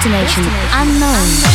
Destination unknown.